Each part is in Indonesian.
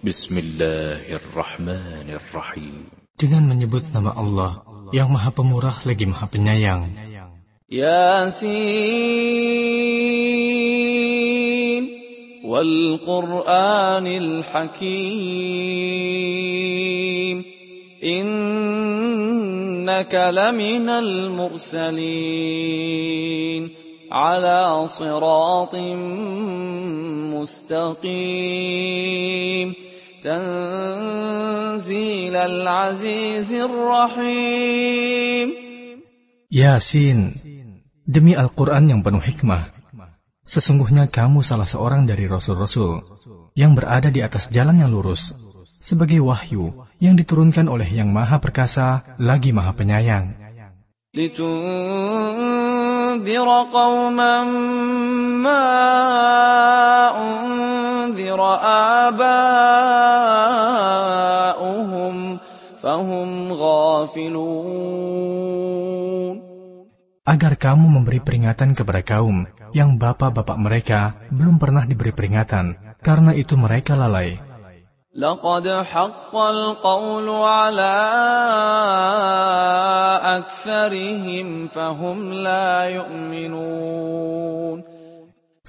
Bismillahirrahmanirrahim. Dengan menyebut nama Allah yang Maha Pemurah lagi Maha Penyayang. Yasin wal Qur'anil Hakim. Innaka laminal mursalin. على صراط مستقيم تنزيل العزيز الرحيم Yasin Demi Al-Quran yang penuh hikmah Sesungguhnya kamu salah seorang dari Rasul-Rasul yang berada di atas jalan yang lurus sebagai wahyu yang diturunkan oleh Yang Maha Perkasa lagi Maha Penyayang. لتنذر قوما ما أنذر آباؤهم فهم غافلون Agar kamu memberi peringatan kepada kaum yang bapak-bapak mereka belum pernah diberi peringatan, karena itu mereka lalai. لقد حق القول على أكثرهم فهم لا يؤمنون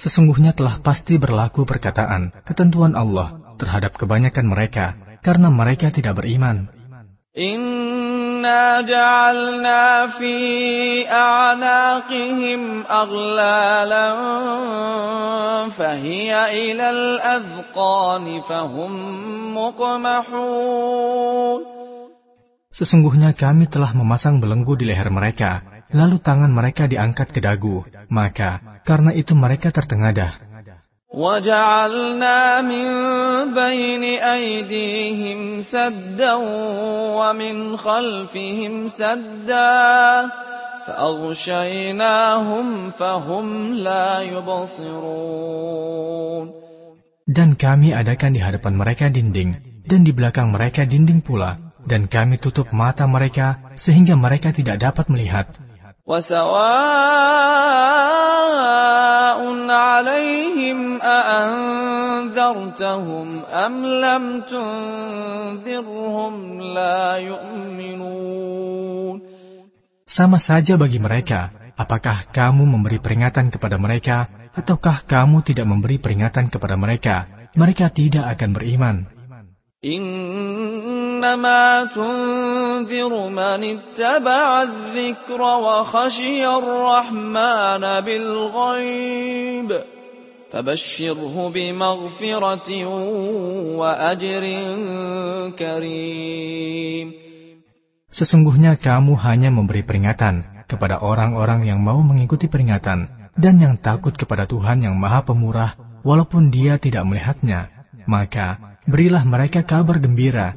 Sesungguhnya telah pasti berlaku perkataan ketentuan Allah terhadap kebanyakan mereka karena mereka tidak beriman. Inna ja'alna fi a'naqihim aghlalan fahiya fahum. Sesungguhnya kami telah memasang belenggu di leher mereka, lalu tangan mereka diangkat ke dagu, maka karena itu mereka tertengadah. وجعلنا من بين أيديهم سدا ومن خلفهم سدا فأغشيناهم فهم لا يبصرون Dan kami adakan di hadapan mereka dinding, dan di belakang mereka dinding pula, dan kami tutup mata mereka sehingga mereka tidak dapat melihat. وسواء عليهم أأنذرتهم أم لم تنذرهم لا يؤمنون Sama saja bagi mereka, apakah kamu memberi peringatan kepada mereka, ataukah kamu tidak memberi peringatan kepada mereka, mereka tidak akan beriman. إنما تنذر من اتبع الذكر وخشي الرحمن بالغيب فبشره بمغفرة وأجر كريم Sesungguhnya kamu hanya memberi peringatan kepada orang-orang yang mau mengikuti peringatan dan yang takut kepada Tuhan yang Maha Pemurah walaupun dia tidak melihatnya. Maka berilah mereka kabar gembira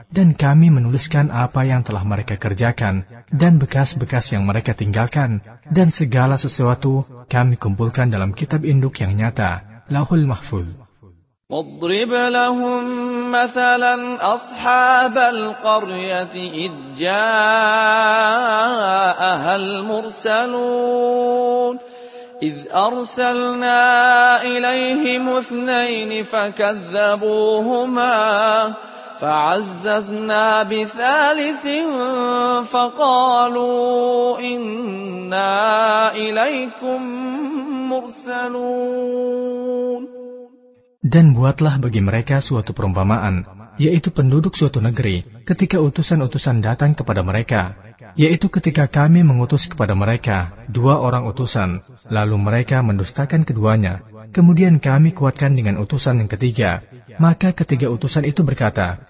dan kami menuliskan apa yang telah mereka kerjakan dan bekas-bekas yang mereka tinggalkan. Dan segala sesuatu kami kumpulkan dalam kitab induk yang nyata Lauhul Mahfuz. واضرب lahum مثلا أصحاب القرية إذ جاءها المرسلون إذ أرسلنا إليهم اثنين فكذبوهما فعززنا بثالث فقالوا إنا إليكم مرسلون Dan buatlah bagi mereka suatu perumpamaan, yaitu penduduk suatu negeri, ketika utusan-utusan datang kepada mereka, yaitu ketika kami mengutus kepada mereka dua orang utusan, lalu mereka mendustakan keduanya. Kemudian kami kuatkan dengan utusan yang ketiga. Maka ketiga utusan itu berkata,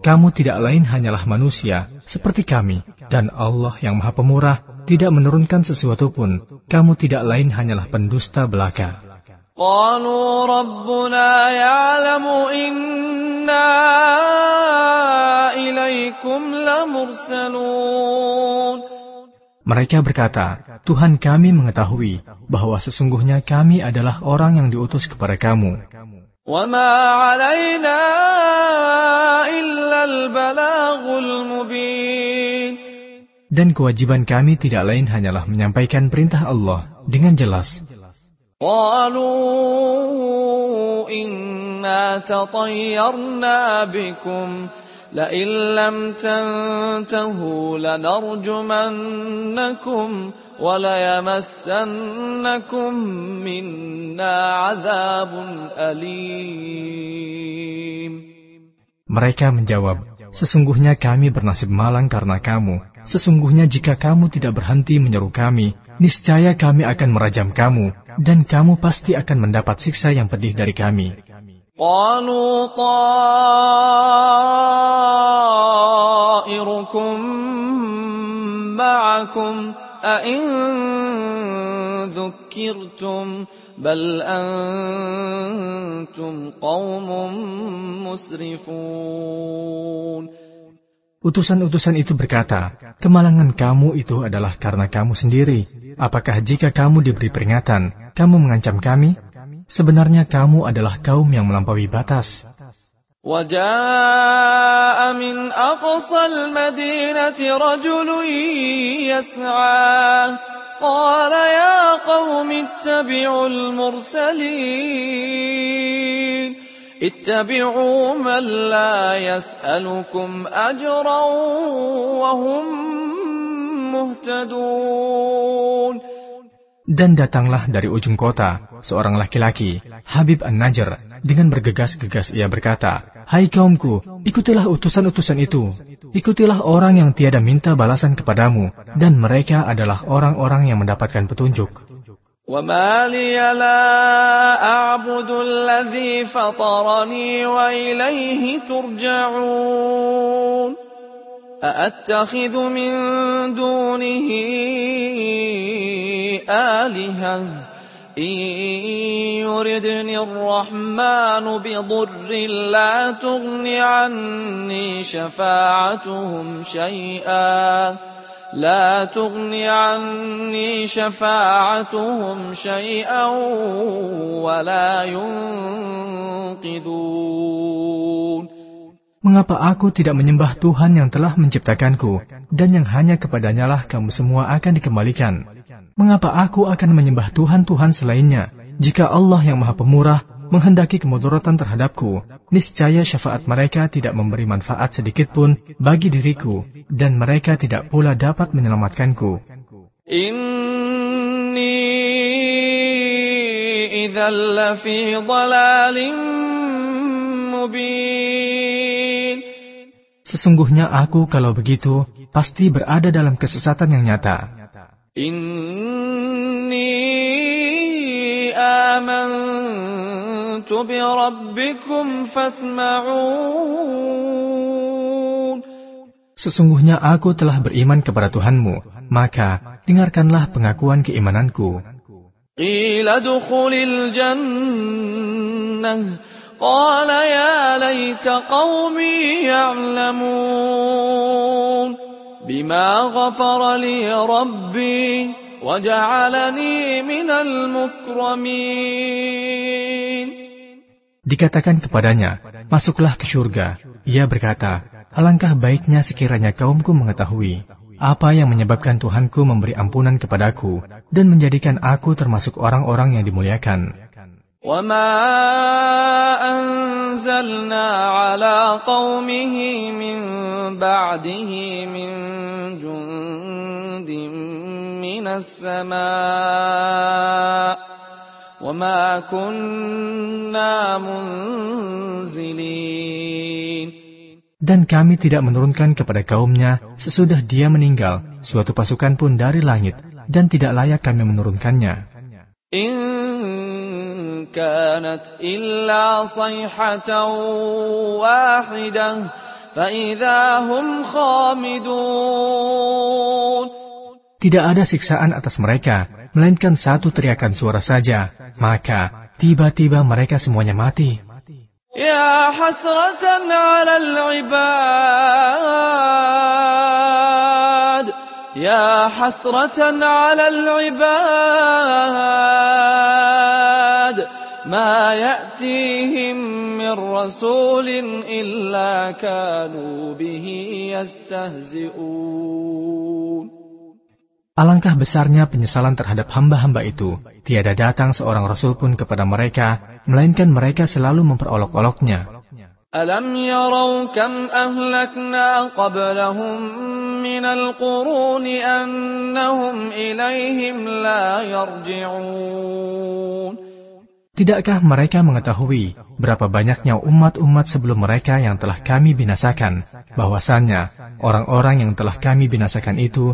kamu tidak lain hanyalah manusia, seperti kami, dan Allah yang maha pemurah tidak menurunkan sesuatu pun. Kamu tidak lain hanyalah pendusta belaka. قالوا ربنا يعلم إنا إليكم لمرسلون Mereka berkata, Tuhan kami mengetahui bahwa sesungguhnya kami adalah orang yang diutus kepada kamu. وما علينا إلا البلاغ المبين Dan kewajiban kami tidak lain hanyalah menyampaikan perintah Allah dengan jelas. قالوا إنا تطيرنا بكم لئن لم تنتهوا لنرجمنكم وليمسنكم منا عذاب أليم Mereka menjawab, Sesungguhnya kami bernasib malang karena kamu. Sesungguhnya jika kamu tidak berhenti menyeru kami, niscaya kami akan merajam kamu, dan kamu pasti akan mendapat siksa yang pedih dari kami. قالوا طائركم معكم أئن ذكرتم بل أنتم قوم مسرفون Utusan-utusan itu berkata, kemalangan kamu itu adalah karena kamu sendiri. Apakah jika kamu diberi peringatan, kamu mengancam kami? Sebenarnya kamu adalah kaum yang melampaui batas. وجاء من أقصى المدينة رجل يسعى قال يا قوم اتبعوا المرسلين اتبعوا من لا يسألكم أجرا وهم مهتدون Dan datanglah dari ujung kota seorang laki-laki, Habib An-Najr, dengan bergegas-gegas ia berkata, Hai kaumku, ikutilah utusan-utusan itu. Ikutilah orang yang tiada minta balasan kepadamu, dan mereka adalah orang-orang yang mendapatkan petunjuk. وما لي لا أعبد الذي فطرني وإليه ترجعون أأتخذ من دونه آلهة إن يردني الرحمن بضر لا تغن عني شفاعتهم شيئا لا تغن عني شفاعتهم شيئا ولا ينقذون Mengapa aku tidak menyembah Tuhan yang telah menciptakanku, dan yang hanya kepadanya lah kamu semua akan dikembalikan? Mengapa aku akan menyembah Tuhan-Tuhan selainnya, jika Allah yang maha pemurah menghendaki kemudaratan terhadapku, niscaya syafaat mereka tidak memberi manfaat sedikitpun bagi diriku, dan mereka tidak pula dapat menyelamatkanku. Inni. Sesungguhnya aku kalau begitu, pasti berada dalam kesesatan yang nyata. إني آمنت بربكم فاسمعون Sesungguhnya aku telah beriman kepada Tuhanmu, maka dengarkanlah pengakuan keimananku. قيل ادخل الجنة قال يا ليت قومي يعلمون بما غفر لي ربي وجعلني من المكرمين Dikatakan kepadanya, masuklah ke surga. Ia berkata, alangkah baiknya sekiranya kaumku mengetahui apa yang menyebabkan Tuhanku memberi ampunan kepadaku dan menjadikan aku termasuk orang-orang yang dimuliakan. وما أنزلنا على قومه من بعده من السماء وما كنا منزلين Dan kami tidak menurunkan kepada kaumnya sesudah dia meninggal suatu pasukan pun dari langit, dan tidak layak kami menurunkannya. إن كانت إلا صيحة واحدة فإذا هم خامدون Tidak ada siksaan atas mereka, melainkan satu teriakan suara saja. Maka, tiba-tiba mereka semuanya mati. يا حسرة على العباد يا حسرة على العباد ما يأتيهم من رسول إلا كانوا به يستهزئون Alangkah besarnya penyesalan terhadap hamba-hamba itu, tiada datang seorang rasul pun kepada mereka, melainkan mereka selalu memperolok-oloknya. Alam yarau kam ahlakna qablahum minal quruni annahum ilayhim la yarji'un. Tidakkah mereka mengetahui berapa banyaknya umat-umat sebelum mereka yang telah kami binasakan, bahwasannya orang-orang yang telah kami binasakan itu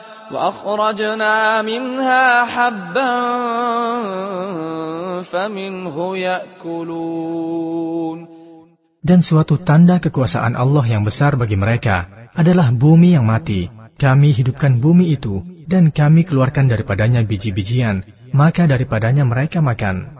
وأخرجنا منها حبا فمنه يأكلون Dan suatu tanda kekuasaan Allah yang besar bagi mereka adalah bumi yang mati. Kami hidupkan bumi itu dan kami keluarkan daripadanya biji-bijian, maka daripadanya mereka makan.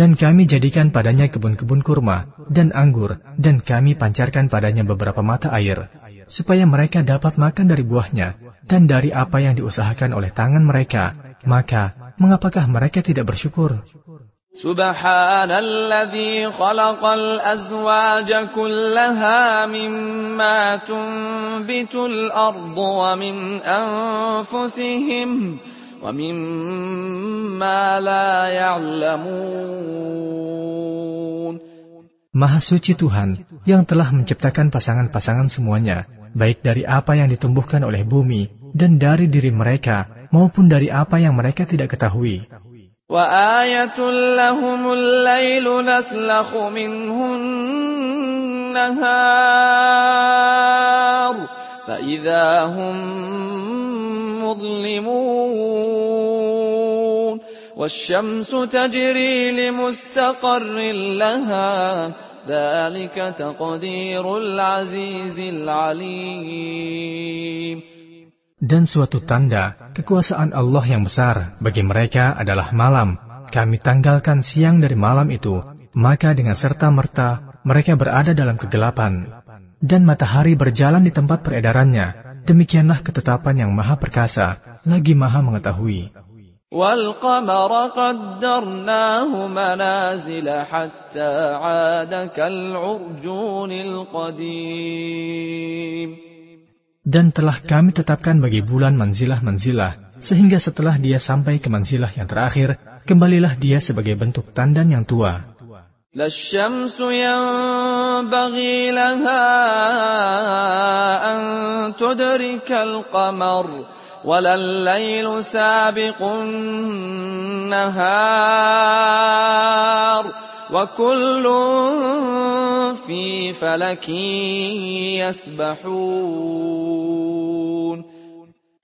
Dan kami jadikan padanya kebun-kebun kurma dan anggur, dan kami pancarkan padanya beberapa mata air, supaya mereka dapat makan dari buahnya dan dari apa yang diusahakan oleh tangan mereka. Maka, mengapakah mereka tidak bersyukur? سبحان الذي خلق الأزواج كلها مما تنبت الأرض ومن أنفسهم ومما لا يعلمون Maha suci Tuhan yang telah menciptakan pasangan-pasangan semuanya, baik dari apa yang ditumbuhkan oleh bumi dan dari diri mereka, maupun dari apa yang mereka tidak ketahui. وآية لهم الليل نسلخ منه النهار فإذا هم مظلمون والشمس تجري لمستقر لها ذلك تقدير العزيز العليم Dan suatu tanda kekuasaan Allah yang besar bagi mereka adalah malam. Kami tanggalkan siang dari malam itu, maka dengan serta-merta mereka berada dalam kegelapan. Dan matahari berjalan di tempat peredarannya. Demikianlah ketetapan yang maha perkasa, lagi maha mengetahui. والقمر قدرناه منازل حتى عاد كالعرجون القديم Dan telah kami tetapkan bagi bulan manzilah-manzilah, sehingga setelah dia sampai ke manzilah yang terakhir, kembalilah dia sebagai bentuk tandan yang tua. لا الشمس ينبغي لها أن تدرك القمر ولا الليل سابق النهار وكل في فلك يسبحون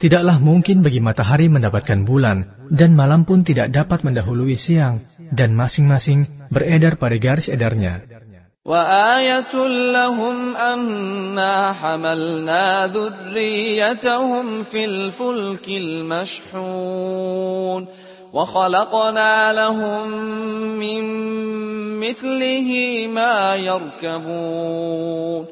Tidaklah mungkin bagi matahari mendapatkan bulan, dan malam pun tidak dapat mendahului siang, dan masing-masing beredar pada garis edarnya. وآية لهم أنا حملنا ذريتهم في الفلك المشحون وخلقنا لهم من مثله ما يركبون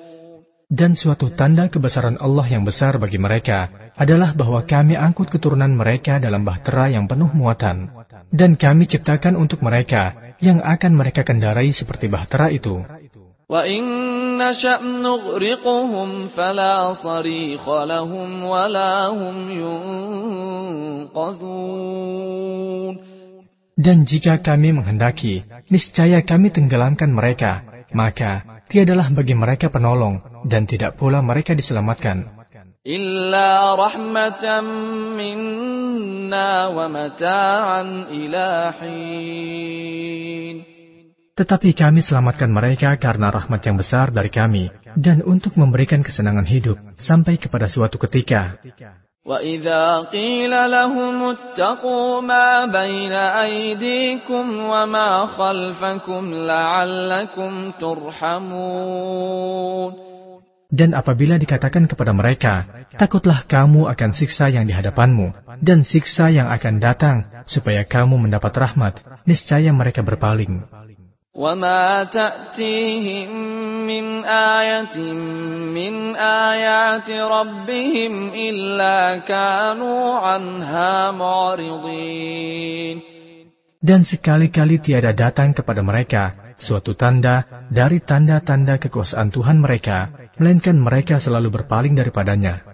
Dan suatu tanda kebesaran Allah yang besar bagi mereka adalah bahwa kami angkut keturunan mereka dalam bahtera yang penuh muatan. Dan kami ciptakan untuk mereka yang akan mereka kendarai seperti bahtera itu. وَإِن نَّشَأْ نُغْرِقْهُمْ فَلَا صَرِيخَ لَهُمْ وَلَا هُمْ يُنقَذُونَ Dan jika kami menghendaki, niscaya kami tenggelamkan mereka, maka tiadalah bagi mereka penolong dan tidak pula mereka diselamatkan. إِلَّا رَحْمَةً مِنَّا وَمَتَاعًا إِلَىٰ حِينٍ Tetapi kami selamatkan mereka karena rahmat yang besar dari kami dan untuk memberikan kesenangan hidup sampai kepada suatu ketika. وَإِذَا قِيلَ لَهُمُ اتَّقُوا مَا بَيْنَ أَيْدِيكُمْ وَمَا خَلْفَكُمْ لَعَلَّكُمْ تُرْحَمُونَ Dan apabila dikatakan kepada mereka, takutlah kamu akan siksa yang di hadapanmu dan siksa yang akan datang supaya kamu mendapat rahmat, niscaya mereka berpaling. وَمَا تَأْتِيهِم مِّنْ آيَةٍ مِّنْ آيَاتِ رَبِّهِمْ إِلَّا كَانُوا عَنْهَا مُعْرِضِينَ Dan sekali-kali tiada datang kepada mereka suatu tanda dari tanda-tanda kekuasaan Tuhan mereka, melainkan mereka selalu berpaling daripadanya.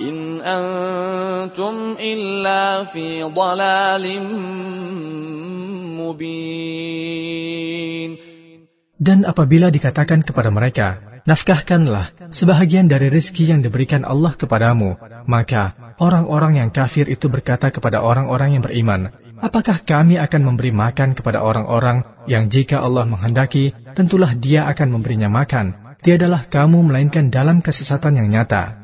إِنْ أَنتُمْ إِلَّا فِي ضَلَالٍ مُّبِينٍ Dan apabila dikatakan kepada mereka, nafkahkanlah sebahagian dari rizki yang diberikan Allah kepadamu, maka orang-orang yang kafir itu berkata kepada orang-orang yang beriman, apakah kami akan memberi makan kepada orang-orang yang jika Allah menghendaki, tentulah dia akan memberinya makan, tiadalah kamu melainkan dalam kesesatan yang nyata.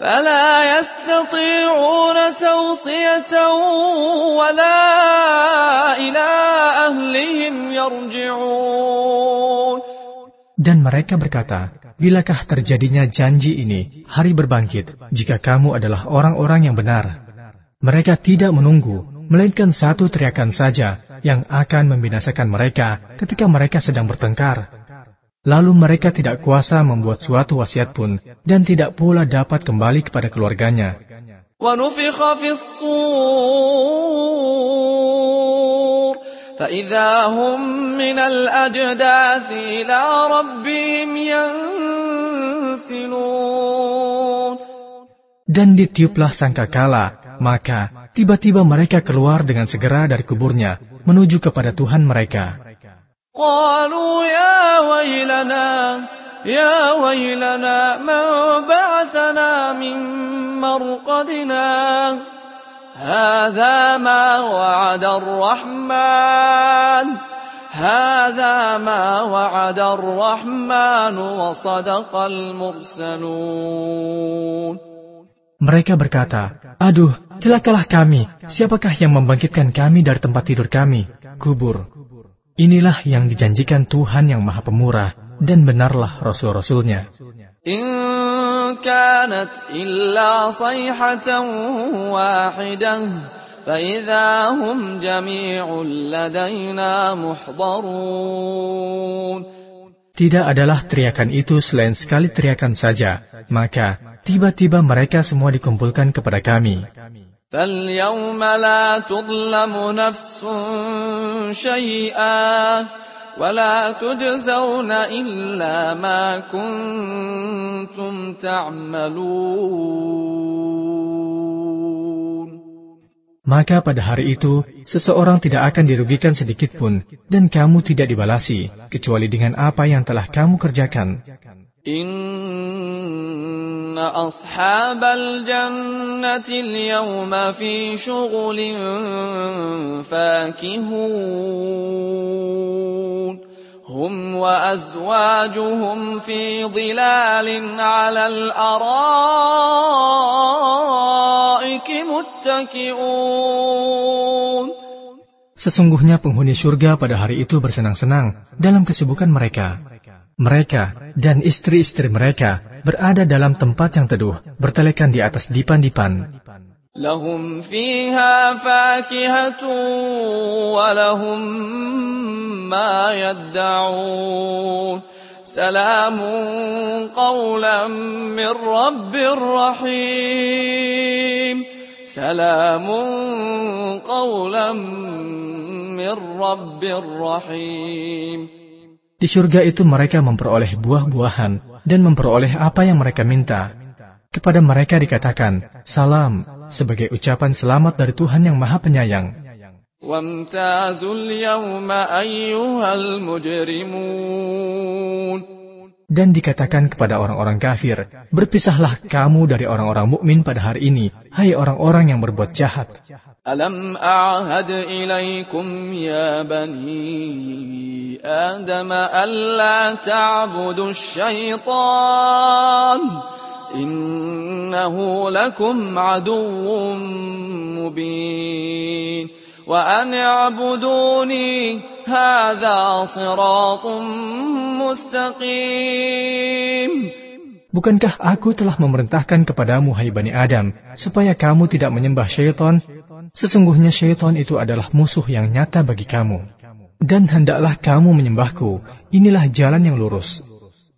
فلا يستطيعون توصية ولا إلى أهلهم يرجعون Dan mereka berkata, Bilakah terjadinya janji ini, hari berbangkit, jika kamu adalah orang-orang yang benar? Mereka tidak menunggu, melainkan satu teriakan saja yang akan membinasakan mereka ketika mereka sedang bertengkar. Lalu mereka tidak kuasa membuat suatu wasiat pun, dan tidak pula dapat kembali kepada keluarganya. ونفخ في الصور فإذا هم من الأجداث إلى ربهم ينسلون Dan ditiuplah sangkakala, maka tiba-tiba mereka keluar dengan segera dari kuburnya, menuju kepada Tuhan mereka. قالوا يا ويلنا يا ويلنا من بعثنا من مرقدنا هذا ما وعد الرحمن هذا ما وعد الرحمن وصدق المرسلون Mereka berkata, Aduh, celakalah kami. Siapakah yang membangkitkan kami dari tempat tidur kami? Kubur. Inilah yang dijanjikan Tuhan yang Maha Pemurah, dan benarlah rasul-rasulnya. Tidak adalah teriakan itu selain sekali teriakan saja, maka tiba-tiba mereka semua dikumpulkan kepada kami. فاليوم لا تظلم نفس شيئا ولا تجزون إلا ما كنتم تعملون Maka pada hari itu, seseorang tidak akan dirugikan sedikit pun, dan kamu tidak dibalasi, kecuali dengan apa yang telah kamu kerjakan. إن أصحاب الجنة اليوم في شغل فاكهون هم وأزواجهم في ظلال على الأرائك متكئون Sesungguhnya penghuni surga pada hari itu bersenang-senang dalam kesibukan mereka. Mereka dan istri-istri mereka berada dalam tempat yang teduh, bertelekan di atas dipan-dipan. لهم فيها فاكهة ولهم ما يدعون سلام قولا من رب رحيم سلام قولا من رب رحيم Di surga itu mereka memperoleh buah-buahan dan memperoleh apa yang mereka minta. Kepada mereka dikatakan, salam, sebagai ucapan selamat dari Tuhan yang Maha Penyayang. وامتازوا اليوم أيها المجرمون dan dikatakan kepada orang-orang kafir, "Berpisahlah kamu dari orang-orang mukmin pada hari ini, hai orang-orang yang berbuat jahat." Alam a'had ilaikum ya bani Adam alla ta'budu syaitan innahu lakum aduwwum mubin وأن اعبدوني هذا صراط مستقيم Bukankah aku telah memerintahkan kepadamu, hai Bani Adam, supaya kamu tidak menyembah syaitan? Sesungguhnya syaitan itu adalah musuh yang nyata bagi kamu. Dan hendaklah kamu menyembahku. Inilah jalan yang lurus.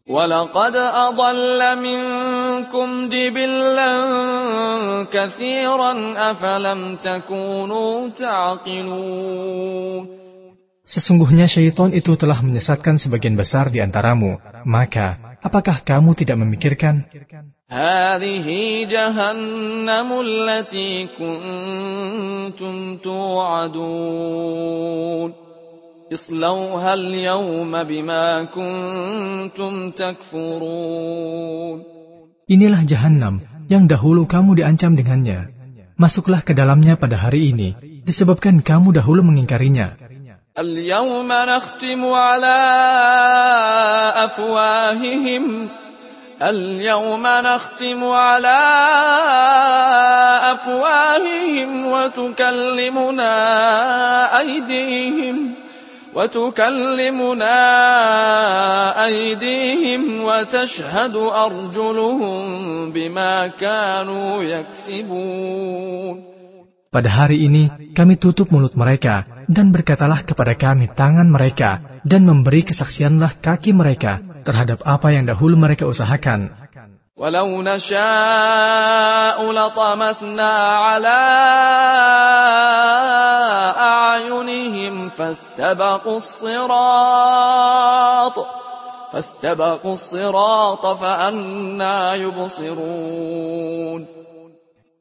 ولقد أضل منكم جبلا كثيرا أفلم تكونوا تعقلون Sesungguhnya syaitan itu telah menyesatkan sebagian besar di antaramu. Maka, apakah kamu tidak memikirkan? اصلوها اليوم بما كنتم تكفرون Inilah jahanam yang dahulu kamu diancam dengannya. Masuklah ke dalamnya pada hari ini, disebabkan kamu dahulu mengingkarinya. اليوم نختم على أفواههم اليوم نختم على أفواههم وتكلمنا أيديهم وتكلمنا أيديهم وتشهد أرجلهم بما كانوا يكسبون Pada hari ini, kami tutup mulut mereka, dan berkatalah kepada kami tangan mereka, dan memberi kesaksianlah kaki mereka terhadap apa yang dahulu mereka usahakan. ولو نشاء لطمسنا على أعينهم فاستبقوا الصراط فاستبقوا الصراط فأنا يبصرون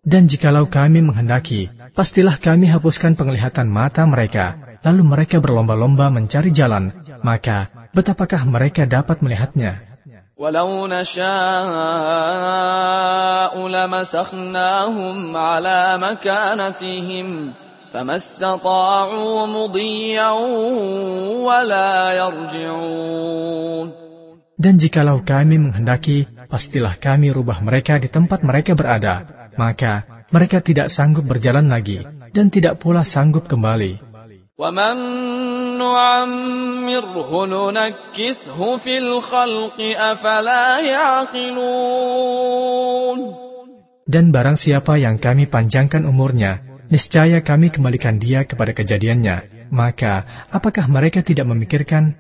Dan jikalau kami menghendaki, pastilah kami hapuskan penglihatan mata mereka, lalu mereka berlomba-lomba mencari jalan, maka betapakah mereka dapat melihatnya? ولو نشاء لمسخناهم على مكانتهم فما استطاعوا مضيا ولا يرجعون Dan jikalau kami menghendaki, pastilah kami rubah mereka di tempat mereka berada. Maka mereka tidak sanggup berjalan lagi, dan tidak pula sanggup kembali. ومن نعمره ننكسه في الخلق أفلا يعقلون Dan barang siapa yang kami panjangkan umurnya, niscaya kami kembalikan dia kepada kejadiannya. Maka, apakah mereka tidak memikirkan?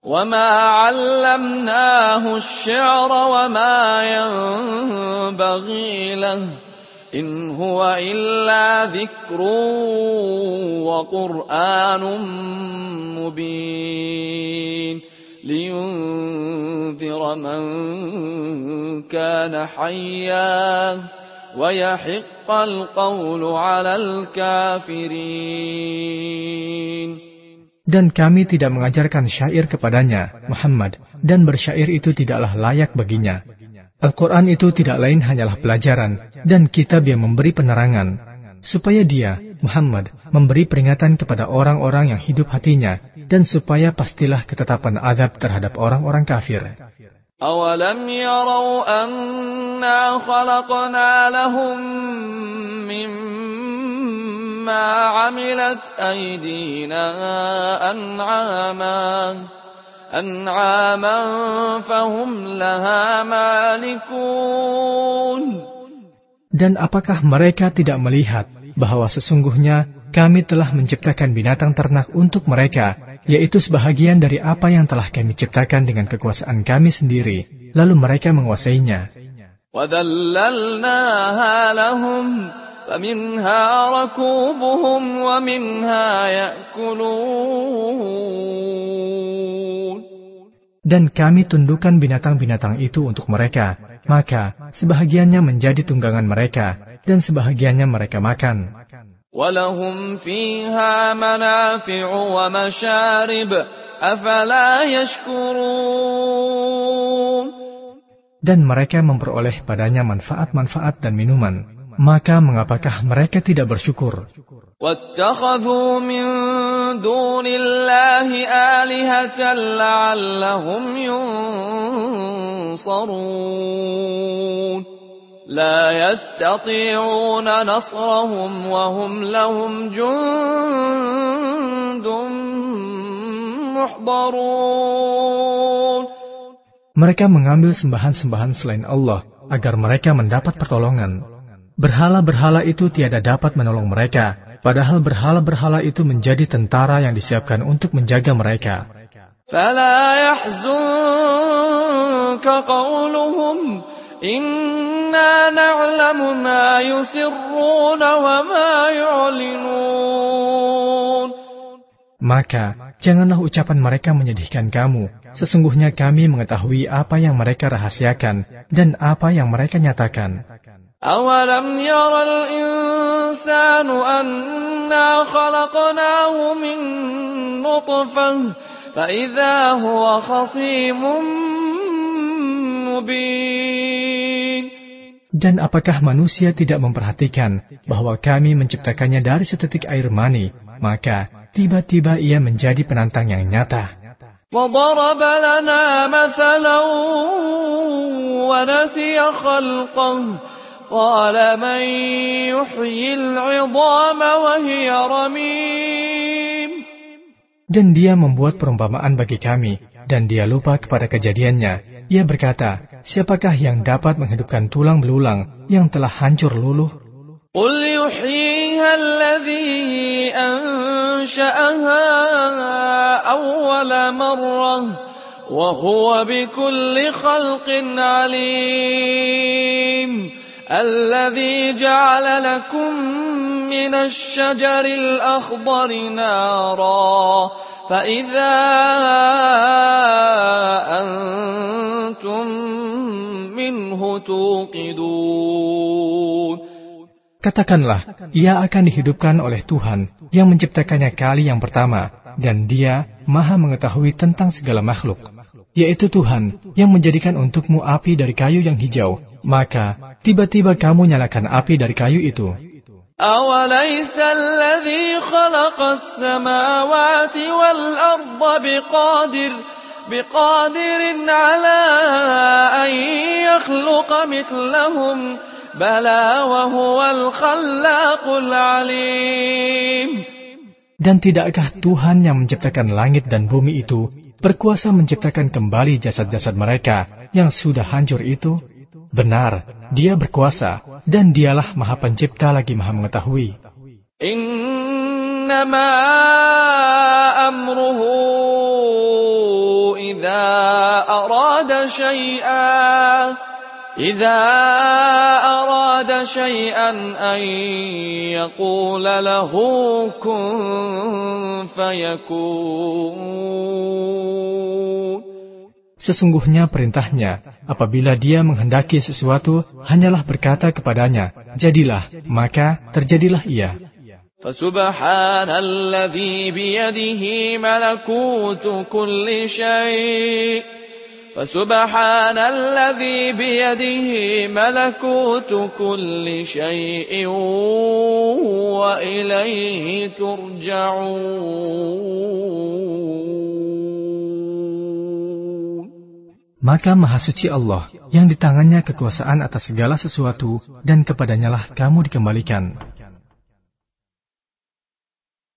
وما علمناه الشعر وما ينبغي له إن هو إلا ذكر وقرآن مبين لينذر من كان حيا ويحق القول على الكافرين Dan kami tidak mengajarkan syair kepadanya, Muhammad, dan bersyair itu tidaklah layak baginya. Al-Quran itu tidak lain hanyalah pelajaran dan kitab yang memberi penerangan, supaya dia, Muhammad, memberi peringatan kepada orang-orang yang hidup hatinya, dan supaya pastilah ketetapan azab terhadap orang-orang kafir. أولم يروا أنا خلقنا لهم مما عملت أيدينا أنعاما أنعاما فهم لها مالكون Dan apakah mereka tidak melihat bahwa sesungguhnya kami telah menciptakan binatang ternak untuk mereka, yaitu sebahagian dari apa yang telah kami ciptakan dengan kekuasaan kami sendiri, lalu mereka menguasainya. وذللناها لهم فمنها ركوبهم ومنها يأكلون Dan kami tundukkan binatang-binatang itu untuk mereka, maka sebahagiannya menjadi tunggangan mereka, dan sebahagiannya mereka makan. ولهم فيها منافع ومشارب أفلا يشكرون Dan mereka memperoleh padanya manfaat-manfaat dan minuman. Maka mengapakah mereka tidak bersyukur? واتخذوا من دون الله آلهة لعلهم ينصرون لا يستطيعون نصرهم وهم لهم جند محضرون Mereka mengambil sembahan-sembahan selain Allah agar mereka mendapat pertolongan. Berhala-berhala itu tiada dapat menolong mereka, padahal berhala-berhala itu menjadi tentara yang disiapkan untuk menjaga mereka. Maka, janganlah ucapan mereka menyedihkan kamu. Sesungguhnya kami mengetahui apa yang mereka rahasiakan dan apa yang mereka nyatakan. أولم ير الإنسان أنا خلقناه من نطفة فإذا هو خصيم مبين Dan apakah manusia tidak memperhatikan bahwa kami menciptakannya dari setetik air mani, maka tiba-tiba ia menjadi penantang yang nyata. وضرب لنا مثلا ونسي خلقه قال من يحيي العظام وهي رميم Dan dia membuat perumpamaan bagi kami, dan dia lupa kepada kejadiannya. Ia berkata, siapakah yang dapat menghidupkan tulang belulang yang telah hancur luluh? قل يحييها الذي أنشأها أول مرة وهو بكل خلق عليم الذي جعل لكم من الشجر الأخضر نارا فإذا أنتم منه توقدون Katakanlah, ia akan dihidupkan oleh Tuhan yang menciptakannya kali yang pertama, dan dia maha mengetahui tentang segala makhluk, yaitu Tuhan yang menjadikan untukmu api dari kayu yang hijau. Maka, tiba-tiba kamu nyalakan api dari kayu itu. أوليس الذي خلق السماوات والأرض بقادر بقادر على أن يخلق مثلهم بلى وهو الخلاق العليم Dan tidakkah Tuhan yang menciptakan langit dan bumi itu berkuasa menciptakan kembali jasad-jasad mereka yang sudah hancur itu? Benar, dia berkuasa, dan dialah maha pencipta lagi maha mengetahui. إنما أمره إذا أراد شيئا إذا أراد شيئا أن يقول له كن فيكون Sesungguhnya perintahnya, apabila dia menghendaki sesuatu, hanyalah berkata kepadanya, jadilah, maka terjadilah ia. فسبحان الذي بيده ملكوت كل شيء فسبحان الذي بيده ملكوت كل شيء وإليه ترجعون Maka Maha Suci Allah, yang di tangannya kekuasaan atas segala sesuatu, dan kepadanyalah kamu dikembalikan.